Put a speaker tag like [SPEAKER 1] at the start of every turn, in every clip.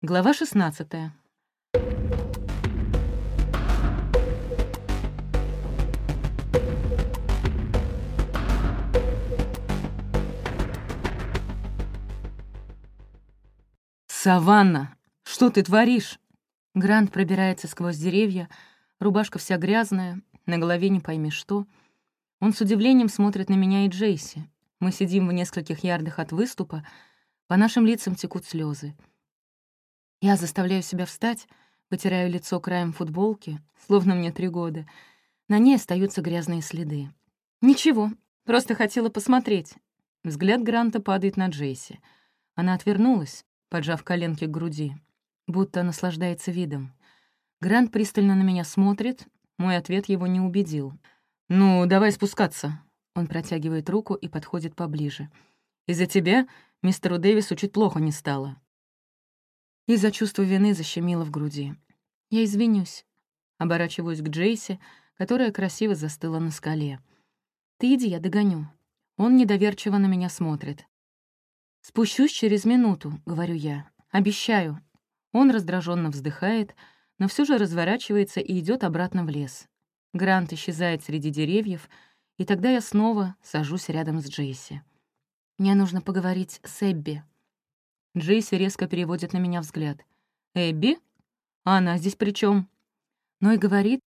[SPEAKER 1] Глава 16. «Саванна, что ты творишь?» Грант пробирается сквозь деревья, рубашка вся грязная, на голове не пойми что. Он с удивлением смотрит на меня и Джейси. Мы сидим в нескольких ярдах от выступа, по нашим лицам текут слезы. Я заставляю себя встать, вытираю лицо краем футболки, словно мне три года. На ней остаются грязные следы. «Ничего, просто хотела посмотреть». Взгляд Гранта падает на Джейси. Она отвернулась, поджав коленки к груди, будто наслаждается видом. Грант пристально на меня смотрит, мой ответ его не убедил. «Ну, давай спускаться». Он протягивает руку и подходит поближе. «Из-за тебя мистеру Дэвису чуть плохо не стало». Из-за чувствуя вины, защемило в груди. «Я извинюсь», — оборачиваюсь к Джейси, которая красиво застыла на скале. «Ты иди, я догоню». Он недоверчиво на меня смотрит. «Спущусь через минуту», — говорю я. «Обещаю». Он раздраженно вздыхает, но все же разворачивается и идет обратно в лес. Грант исчезает среди деревьев, и тогда я снова сажусь рядом с Джейси. «Мне нужно поговорить с Эбби», Джейси резко переводит на меня взгляд. «Эбби? А она здесь при чем? Но «Ну и говорит,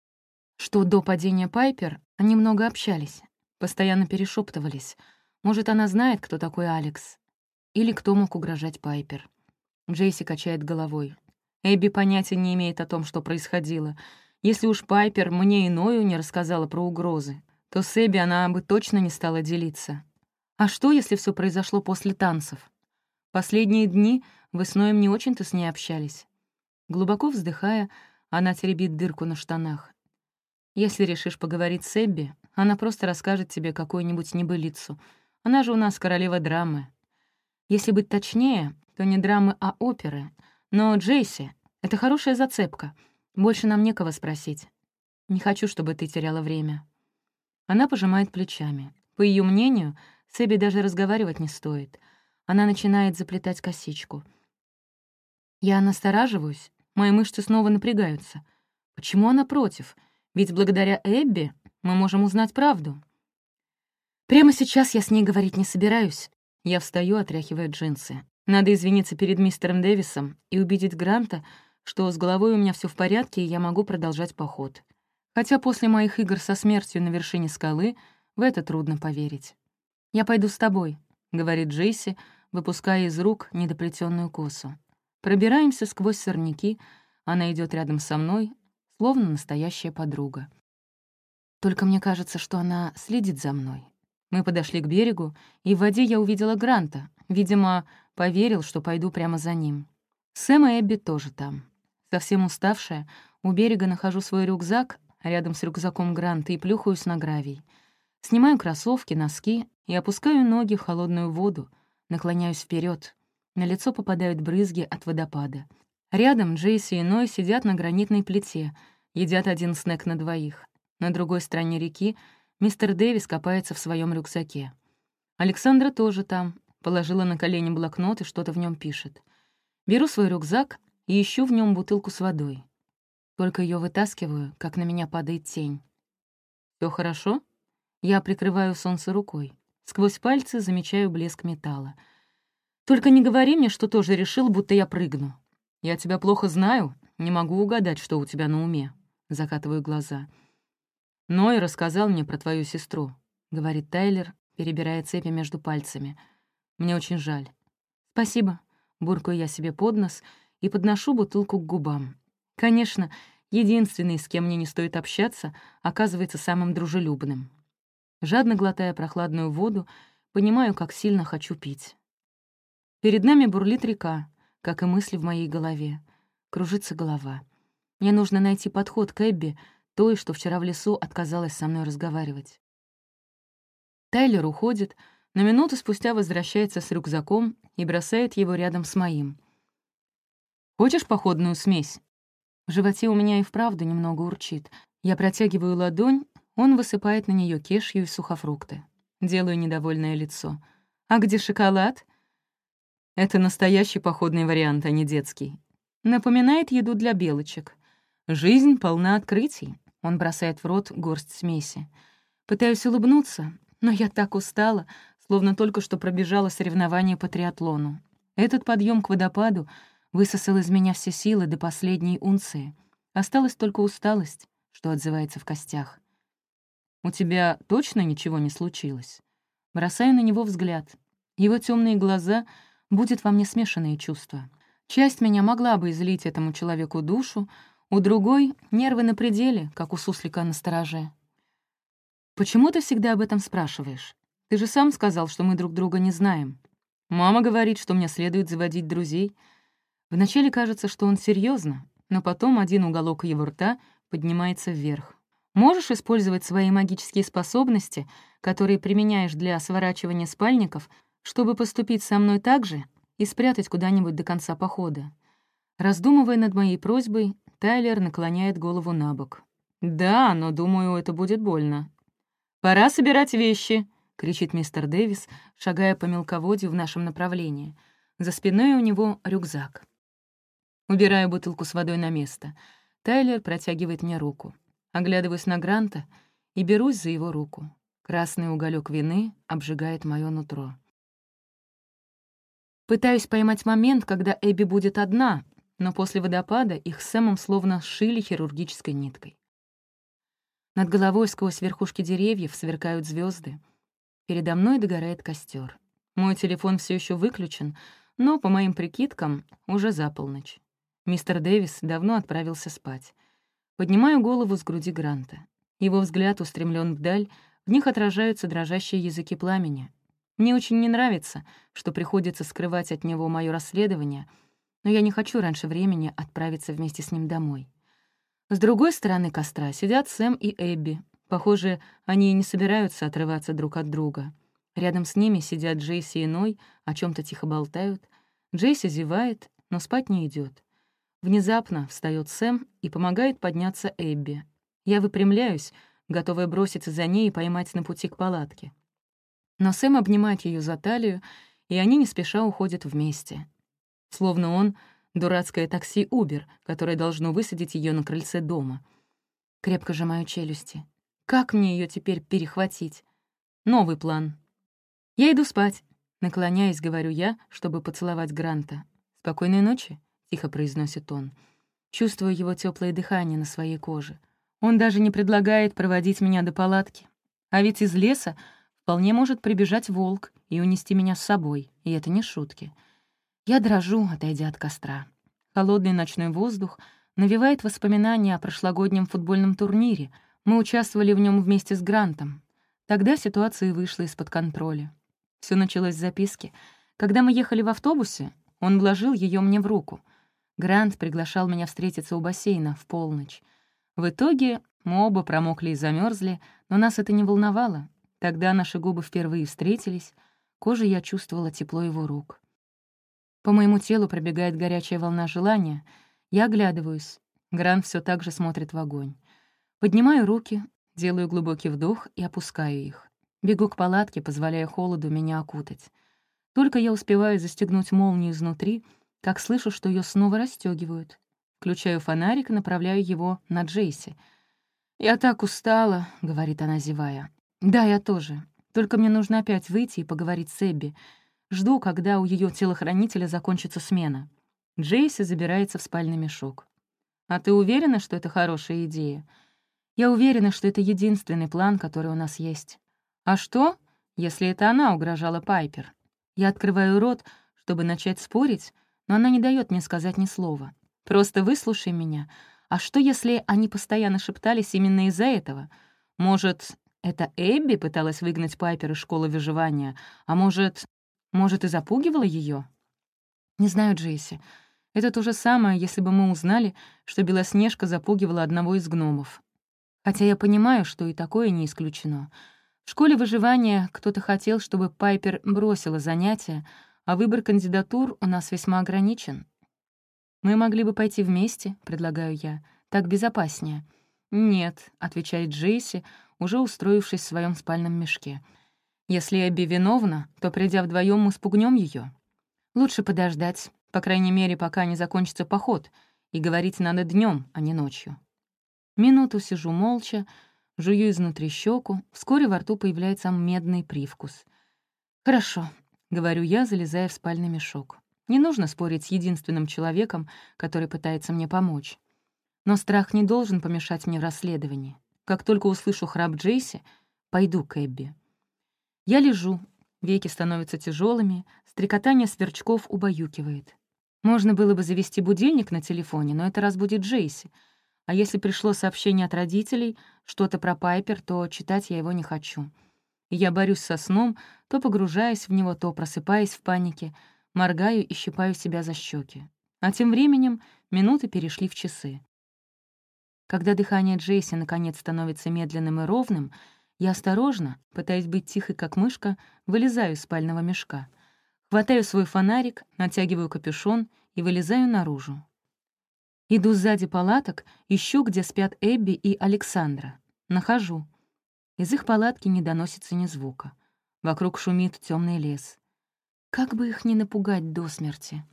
[SPEAKER 1] что до падения Пайпер они много общались, постоянно перешептывались. Может, она знает, кто такой Алекс? Или кто мог угрожать Пайпер? Джейси качает головой. Эбби понятия не имеет о том, что происходило. Если уж Пайпер мне и Ною не рассказала про угрозы, то с Эбби она бы точно не стала делиться. А что, если все произошло после танцев? Последние дни вы с Ноем не очень-то с ней общались. Глубоко вздыхая, она теребит дырку на штанах. Если решишь поговорить с Эбби, она просто расскажет тебе какую-нибудь небылицу. Она же у нас королева драмы. Если быть точнее, то не драмы, а оперы. Но Джейси — это хорошая зацепка. Больше нам некого спросить. Не хочу, чтобы ты теряла время. Она пожимает плечами. По ее мнению, с Эбби даже разговаривать не стоит — она начинает заплетать косичку. Я настораживаюсь, мои мышцы снова напрягаются. Почему она против? Ведь благодаря Эбби мы можем узнать правду. Прямо сейчас я с ней говорить не собираюсь. Я встаю, отряхивая джинсы. Надо извиниться перед мистером Дэвисом и убедить Гранта, что с головой у меня все в порядке, и я могу продолжать поход. Хотя после моих игр со смертью на вершине скалы в это трудно поверить. «Я пойду с тобой», — говорит Джейси, выпуская из рук недоплетенную косу. Пробираемся сквозь сорняки, она идет рядом со мной, словно настоящая подруга. Только мне кажется, что она следит за мной. Мы подошли к берегу, и в воде я увидела Гранта. Видимо, поверил, что пойду прямо за ним. Сэм и Эбби тоже там. Совсем уставшая, у берега нахожу свой рюкзак, рядом с рюкзаком Гранта, и плюхаюсь на гравий. Снимаю кроссовки, носки и опускаю ноги в холодную воду — Наклоняюсь вперед. На лицо попадают брызги от водопада. Рядом Джейси и Ной сидят на гранитной плите, едят один снэк на двоих. На другой стороне реки мистер Дэвис копается в своем рюкзаке. Александра тоже там, положила на колени блокнот и что-то в нем пишет. Беру свой рюкзак и ищу в нем бутылку с водой. Только ее вытаскиваю, как на меня падает тень. Все хорошо? Я прикрываю солнце рукой. Сквозь пальцы замечаю блеск металла. «Только не говори мне, что тоже решил, будто я прыгну. Я тебя плохо знаю, не могу угадать, что у тебя на уме». Закатываю глаза. «Ной рассказал мне про твою сестру», — говорит Тайлер, перебирая цепи между пальцами. «Мне очень жаль». «Спасибо», — буркаю я себе под нос и подношу бутылку к губам. «Конечно, единственный, с кем мне не стоит общаться, оказывается самым дружелюбным» жадно глотая прохладную воду, понимаю, как сильно хочу пить. Перед нами бурлит река, как и мысли в моей голове. Кружится голова. Мне нужно найти подход к Эбби, той, что вчера в лесу отказалась со мной разговаривать. Тайлер уходит, но минуту спустя возвращается с рюкзаком и бросает его рядом с моим. «Хочешь походную смесь?» В животе у меня и вправду немного урчит. Я протягиваю ладонь он высыпает на нее кешью и сухофрукты. Делаю недовольное лицо. «А где шоколад?» Это настоящий походный вариант, а не детский. Напоминает еду для белочек. Жизнь полна открытий. Он бросает в рот горсть смеси. Пытаюсь улыбнуться, но я так устала, словно только что пробежала соревнование по триатлону. Этот подъем к водопаду высосал из меня все силы до последней унции. Осталась только усталость, что отзывается в костях. «У тебя точно ничего не случилось?» Бросаю на него взгляд. Его темные глаза будет во мне смешанные чувства. Часть меня могла бы излить этому человеку душу, у другой — нервы на пределе, как у суслика на стороже. «Почему ты всегда об этом спрашиваешь? Ты же сам сказал, что мы друг друга не знаем. Мама говорит, что мне следует заводить друзей. Вначале кажется, что он серьезно, но потом один уголок его рта поднимается вверх. Можешь использовать свои магические способности, которые применяешь для сворачивания спальников, чтобы поступить со мной так же и спрятать куда-нибудь до конца похода. Раздумывая над моей просьбой, Тайлер наклоняет голову на бок. «Да, но, думаю, это будет больно». «Пора собирать вещи!» — кричит мистер Дэвис, шагая по мелководью в нашем направлении. За спиной у него рюкзак. Убираю бутылку с водой на место. Тайлер протягивает мне руку. Оглядываюсь на Гранта и берусь за его руку. Красный уголек вины обжигает мое нутро. Пытаюсь поймать момент, когда Эбби будет одна, но после водопада их с Сэмом словно сшили хирургической ниткой. Над головой сквозь верхушки деревьев сверкают звезды. Передо мной догорает костер. Мой телефон все еще выключен, но, по моим прикидкам, уже за полночь. Мистер Дэвис давно отправился спать. Поднимаю голову с груди Гранта. Его взгляд устремлен вдаль, в них отражаются дрожащие языки пламени. Мне очень не нравится, что приходится скрывать от него мое расследование, но я не хочу раньше времени отправиться вместе с ним домой. С другой стороны костра сидят Сэм и Эбби. Похоже, они и не собираются отрываться друг от друга. Рядом с ними сидят Джейси и Ной, о чем то тихо болтают. Джейси зевает, но спать не идет. Внезапно встает Сэм и помогает подняться Эбби. Я выпрямляюсь, готовая броситься за ней и поймать на пути к палатке. Но Сэм обнимает ее за талию, и они не спеша уходят вместе. Словно он — дурацкое такси Uber, которое должно высадить ее на крыльце дома. Крепко сжимаю челюсти. Как мне ее теперь перехватить? Новый план. Я иду спать. Наклоняясь, говорю я, чтобы поцеловать Гранта. Спокойной ночи тихо произносит он. Чувствую его теплое дыхание на своей коже. Он даже не предлагает проводить меня до палатки. А ведь из леса вполне может прибежать волк и унести меня с собой, и это не шутки. Я дрожу, отойдя от костра. Холодный ночной воздух навевает воспоминания о прошлогоднем футбольном турнире. Мы участвовали в нем вместе с Грантом. Тогда ситуация вышла из-под контроля. Все началось с записки. Когда мы ехали в автобусе, он вложил ее мне в руку — Грант приглашал меня встретиться у бассейна в полночь. В итоге мы оба промокли и замерзли, но нас это не волновало. Тогда наши губы впервые встретились, кожа я чувствовала тепло его рук. По моему телу пробегает горячая волна желания. Я оглядываюсь. Грант все так же смотрит в огонь. Поднимаю руки, делаю глубокий вдох и опускаю их. Бегу к палатке, позволяя холоду меня окутать. Только я успеваю застегнуть молнию изнутри — как слышу, что ее снова расстегивают. Включаю фонарик и направляю его на Джейси. «Я так устала», — говорит она, зевая. «Да, я тоже. Только мне нужно опять выйти и поговорить с Эбби. Жду, когда у ее телохранителя закончится смена». Джейси забирается в спальный мешок. «А ты уверена, что это хорошая идея?» «Я уверена, что это единственный план, который у нас есть». «А что, если это она угрожала Пайпер?» Я открываю рот, чтобы начать спорить, но она не дает мне сказать ни слова. «Просто выслушай меня. А что, если они постоянно шептались именно из-за этого? Может, это Эбби пыталась выгнать Пайпер из школы выживания, а может, может и запугивала ее? Не знаю, Джейси. Это то же самое, если бы мы узнали, что Белоснежка запугивала одного из гномов. Хотя я понимаю, что и такое не исключено. В школе выживания кто-то хотел, чтобы Пайпер бросила занятия, а выбор кандидатур у нас весьма ограничен. «Мы могли бы пойти вместе», — предлагаю я. «Так безопаснее». «Нет», — отвечает Джейси, уже устроившись в своем спальном мешке. «Если Эбби виновна, то, придя вдвоем, мы спугнем ее. Лучше подождать, по крайней мере, пока не закончится поход, и говорить надо днем, а не ночью». Минуту сижу молча, жую изнутри щеку, вскоре во рту появляется медный привкус. «Хорошо, говорю я, залезая в спальный мешок. Не нужно спорить с единственным человеком, который пытается мне помочь. Но страх не должен помешать мне в расследовании. Как только услышу храп Джейси, пойду к Эбби. Я лежу, веки становятся тяжелыми, стрекотание сверчков убаюкивает. Можно было бы завести будильник на телефоне, но это разбудит Джейси. А если пришло сообщение от родителей, что-то про Пайпер, то читать я его не хочу. Я борюсь со сном, то погружаясь в него, то просыпаясь в панике, моргаю и щипаю себя за щеки. А тем временем минуты перешли в часы. Когда дыхание Джейси наконец становится медленным и ровным, я осторожно, пытаясь быть тихой, как мышка, вылезаю из спального мешка. Хватаю свой фонарик, натягиваю капюшон и вылезаю наружу. Иду сзади палаток, ищу, где спят Эбби и Александра. Нахожу. Из их палатки не доносится ни звука. Вокруг шумит темный лес. Как бы их не напугать до смерти?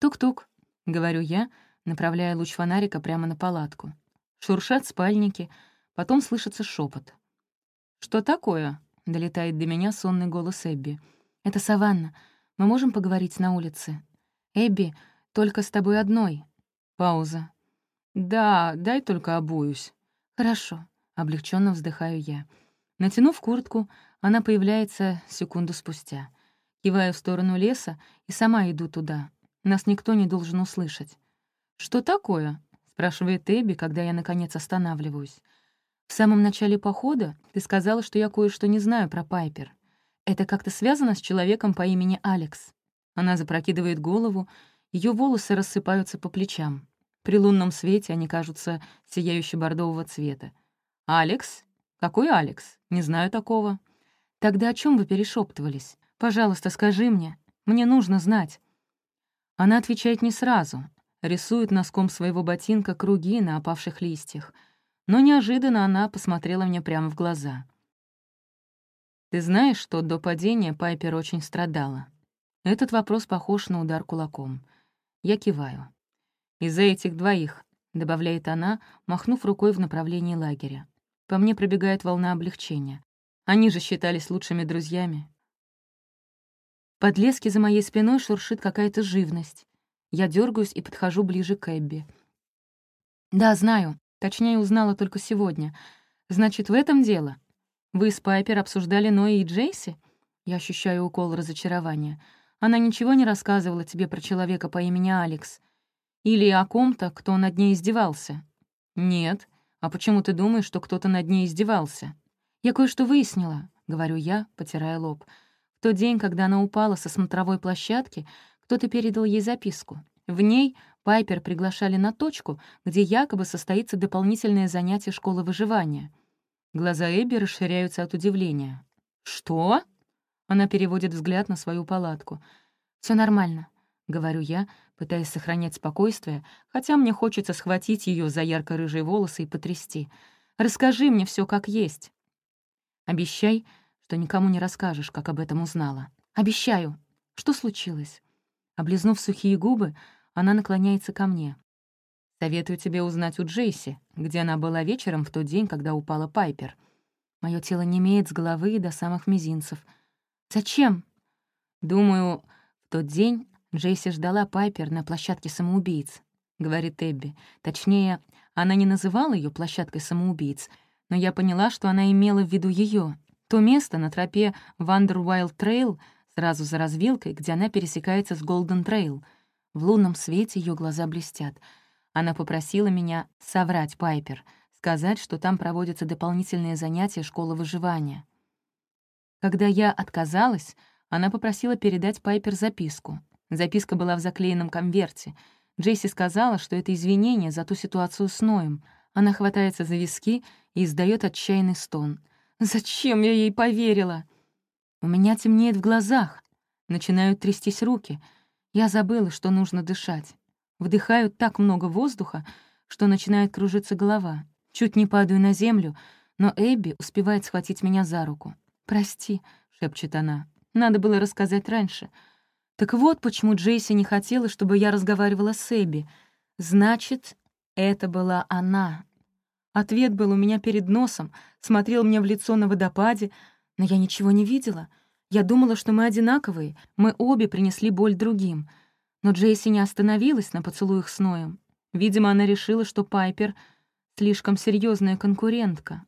[SPEAKER 1] «Тук-тук», — говорю я, направляя луч фонарика прямо на палатку. Шуршат спальники, потом слышится шепот. «Что такое?» — долетает до меня сонный голос Эбби. «Это саванна. Мы можем поговорить на улице?» «Эбби, только с тобой одной». Пауза. «Да, дай только обуюсь». «Хорошо» облегченно вздыхаю я. Натянув куртку, она появляется секунду спустя. Киваю в сторону леса и сама иду туда. Нас никто не должен услышать. «Что такое?» — спрашивает Эбби, когда я, наконец, останавливаюсь. «В самом начале похода ты сказала, что я кое-что не знаю про Пайпер. Это как-то связано с человеком по имени Алекс». Она запрокидывает голову, ее волосы рассыпаются по плечам. При лунном свете они кажутся сияюще бордового цвета. «Алекс? Какой Алекс? Не знаю такого». «Тогда о чем вы перешептывались? Пожалуйста, скажи мне. Мне нужно знать». Она отвечает не сразу, рисует носком своего ботинка круги на опавших листьях. Но неожиданно она посмотрела мне прямо в глаза. «Ты знаешь, что до падения Пайпер очень страдала?» Этот вопрос похож на удар кулаком. Я киваю. «Из-за этих двоих», — добавляет она, махнув рукой в направлении лагеря. По мне пробегает волна облегчения. Они же считались лучшими друзьями. Под лески за моей спиной шуршит какая-то живность. Я дергаюсь и подхожу ближе к Эбби. «Да, знаю. Точнее, узнала только сегодня. Значит, в этом дело. Вы с Пайпер обсуждали Нои и Джейси?» Я ощущаю укол разочарования. Она ничего не рассказывала тебе про человека по имени Алекс. Или о ком-то, кто над ней издевался. Нет. «А почему ты думаешь, что кто-то над ней издевался?» «Я кое-что выяснила», — говорю я, потирая лоб. «В тот день, когда она упала со смотровой площадки, кто-то передал ей записку. В ней Пайпер приглашали на точку, где якобы состоится дополнительное занятие школы выживания». Глаза Эбби расширяются от удивления. «Что?» Она переводит взгляд на свою палатку. Все нормально», — говорю я, пытаясь сохранять спокойствие, хотя мне хочется схватить ее за ярко-рыжие волосы и потрясти. «Расскажи мне все как есть». «Обещай, что никому не расскажешь, как об этом узнала». «Обещаю». «Что случилось?» Облизнув сухие губы, она наклоняется ко мне. Советую тебе узнать у Джейси, где она была вечером в тот день, когда упала Пайпер. Мое тело не имеет с головы до самых мизинцев. Зачем? Думаю, в тот день Джейси ждала Пайпер на площадке самоубийц, говорит Эбби. Точнее, она не называла ее площадкой самоубийц, но я поняла, что она имела в виду ее. То место на тропе Вандервайлд Трейл сразу за развилкой, где она пересекается с Голден Трейл. В лунном свете ее глаза блестят — она попросила меня соврать Пайпер, сказать, что там проводятся дополнительные занятия школы выживания. Когда я отказалась, она попросила передать Пайпер записку. Записка была в заклеенном конверте. Джейси сказала, что это извинение за ту ситуацию с Ноем. Она хватается за виски и издает отчаянный стон. «Зачем я ей поверила?» У меня темнеет в глазах. Начинают трястись руки. Я забыла, что нужно дышать. Вдыхаю так много воздуха, что начинает кружиться голова. Чуть не падаю на землю, но Эбби успевает схватить меня за руку. «Прости», — шепчет она. «Надо было рассказать раньше. Так вот почему Джейси не хотела, чтобы я разговаривала с Эбби. Значит, это была она. Ответ был у меня перед носом, смотрел мне в лицо на водопаде, но я ничего не видела. Я думала, что мы одинаковые, мы обе принесли боль другим. Но Джейси не остановилась на поцелуях с Ноем. Видимо, она решила, что Пайпер — слишком серьезная конкурентка.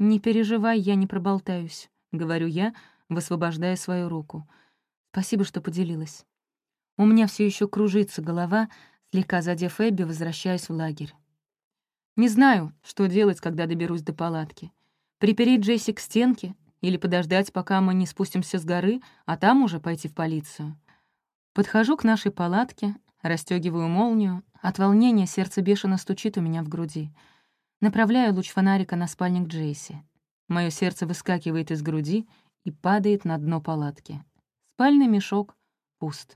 [SPEAKER 1] «Не переживай, я не проболтаюсь», — говорю я, высвобождая свою руку — Спасибо, что поделилась. У меня все еще кружится голова, слегка задев Эбби, возвращаюсь в лагерь. Не знаю, что делать, когда доберусь до палатки. Припереть Джесси к стенке или подождать, пока мы не спустимся с горы, а там уже пойти в полицию. Подхожу к нашей палатке, расстегиваю молнию. От волнения сердце бешено стучит у меня в груди. Направляю луч фонарика на спальник Джейси. Мое сердце выскакивает из груди и падает на дно палатки. Пальный мешок пуст.